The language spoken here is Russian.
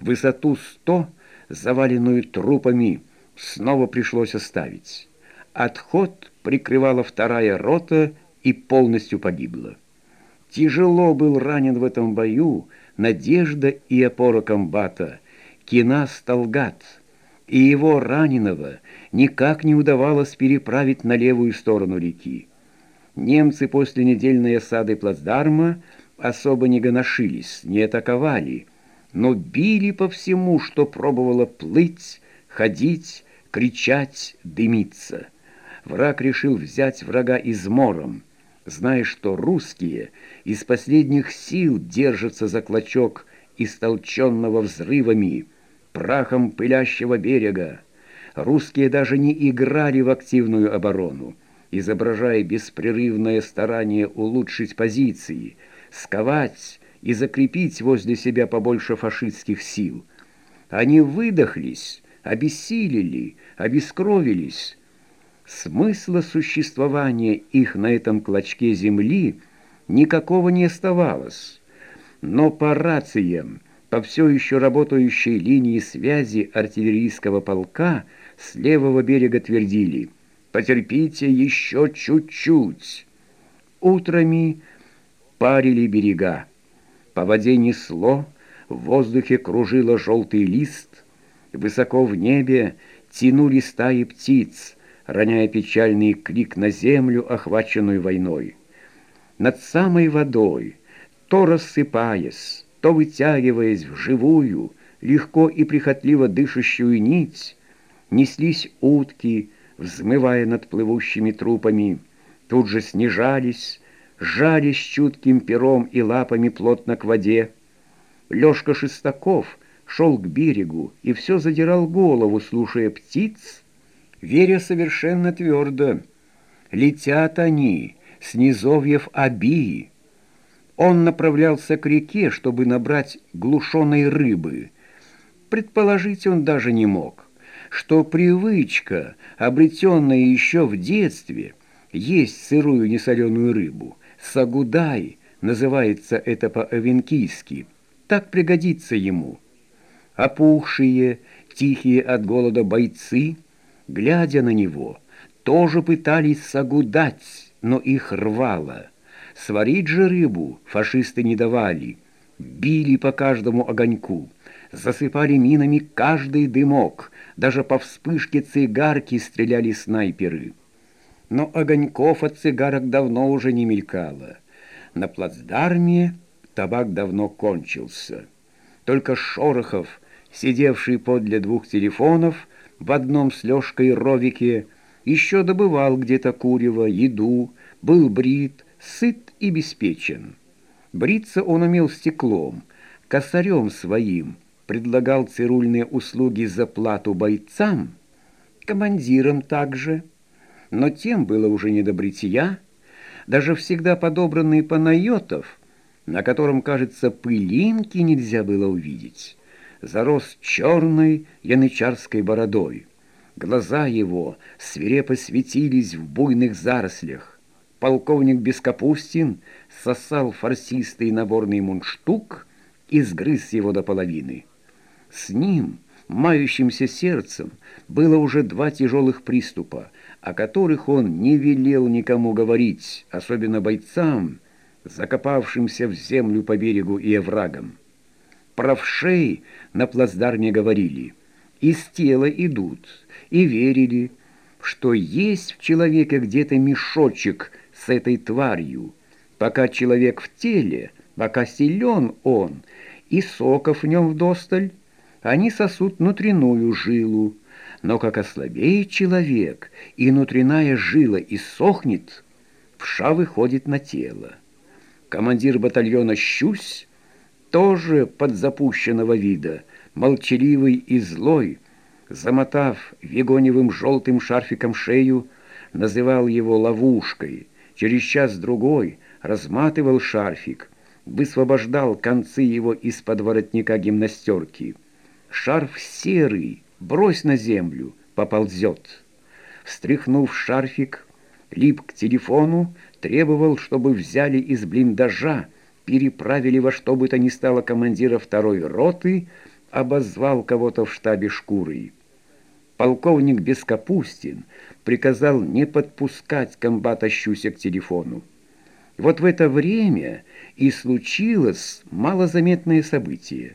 Высоту сто, заваленную трупами, снова пришлось оставить. Отход прикрывала вторая рота и полностью погибла. Тяжело был ранен в этом бою надежда и опора комбата Кинас Талгат, и его раненого никак не удавалось переправить на левую сторону реки. Немцы после недельной осады плацдарма особо не гоношились, не атаковали, но били по всему, что пробовало плыть, ходить, кричать, дымиться. Враг решил взять врага измором, зная, что русские из последних сил держатся за клочок истолченного взрывами, прахом пылящего берега. Русские даже не играли в активную оборону, изображая беспрерывное старание улучшить позиции, сковать и закрепить возле себя побольше фашистских сил. Они выдохлись, обессилели, обескровились. Смысла существования их на этом клочке земли никакого не оставалось. Но по рациям, по все еще работающей линии связи артиллерийского полка с левого берега твердили «Потерпите еще чуть-чуть». Утрами парили берега. По воде несло, в воздухе кружило желтый лист, высоко в небе тянули стаи птиц, роняя печальный крик на землю, охваченную войной. Над самой водой, то рассыпаясь, то вытягиваясь в живую, легко и прихотливо дышащую нить, неслись утки, взмывая над плывущими трупами, тут же снижались, жались чутким пером и лапами плотно к воде. Лёшка Шестаков шел к берегу и все задирал голову, слушая птиц, веря совершенно твердо. Летят они с низовьев Абии. Он направлялся к реке, чтобы набрать глушеной рыбы. Предположить он даже не мог, что привычка, обретенная еще в детстве, есть сырую несоленую рыбу, Сагудай, называется это по-эвенкийски, так пригодится ему. Опухшие, тихие от голода бойцы, глядя на него, тоже пытались сагудать, но их рвало. Сварить же рыбу фашисты не давали, били по каждому огоньку, засыпали минами каждый дымок, даже по вспышке цигарки стреляли снайперы но огоньков от цигарок давно уже не мелькало. На плацдарме табак давно кончился. Только Шорохов, сидевший подле двух телефонов в одном с Лёшкой ровике, еще добывал где-то курево, еду, был брит, сыт и беспечен. Бриться он умел стеклом, косарем своим, предлагал цирульные услуги за плату бойцам, командирам также – но тем было уже не до бритья, даже всегда подобранный Панайотов, на котором, кажется, пылинки нельзя было увидеть, зарос черной янычарской бородой. Глаза его свирепо светились в буйных зарослях. Полковник Бескапустин сосал фарсистый наборный мундштук и сгрыз его до половины. С ним, мающимся сердцем, было уже два тяжелых приступа — о которых он не велел никому говорить, особенно бойцам, закопавшимся в землю по берегу и оврагам. Правшей на плацдарме говорили, из тела идут, и верили, что есть в человеке где-то мешочек с этой тварью, пока человек в теле, пока силен он, и соков в нем вдосталь, они сосут внутреннюю жилу, но как ослабеет человек, и внутренняя жила иссохнет, вша выходит на тело. Командир батальона «Щусь» тоже подзапущенного вида, молчаливый и злой, замотав вегоневым желтым шарфиком шею, называл его ловушкой. Через час-другой разматывал шарфик, высвобождал концы его из-под воротника гимнастерки. Шарф серый, брось на землю, поползет. Встряхнув шарфик, лип к телефону, требовал, чтобы взяли из блиндажа, переправили во что бы то ни стало командира второй роты, обозвал кого-то в штабе шкурой. Полковник Бескапустин приказал не подпускать комбата Щуся к телефону. Вот в это время и случилось малозаметное событие.